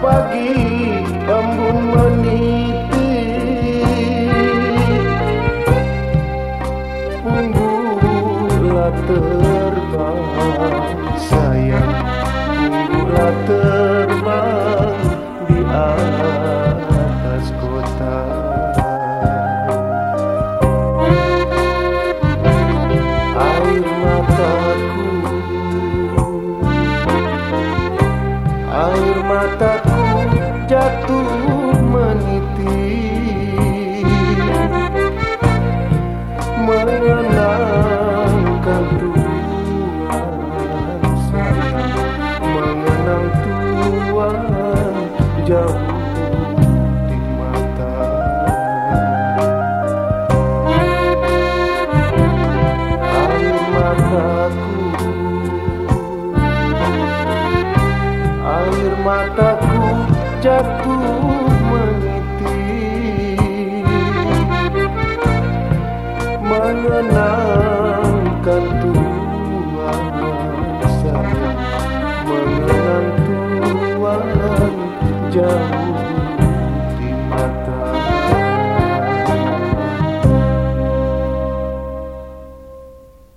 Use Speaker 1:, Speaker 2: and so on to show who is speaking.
Speaker 1: pagi embun meniti. Punggurlah terbang sayang punggurlah terbang di atas jauh di mata. Air mataku air mataku jatuh meniti. Mengenangkan love.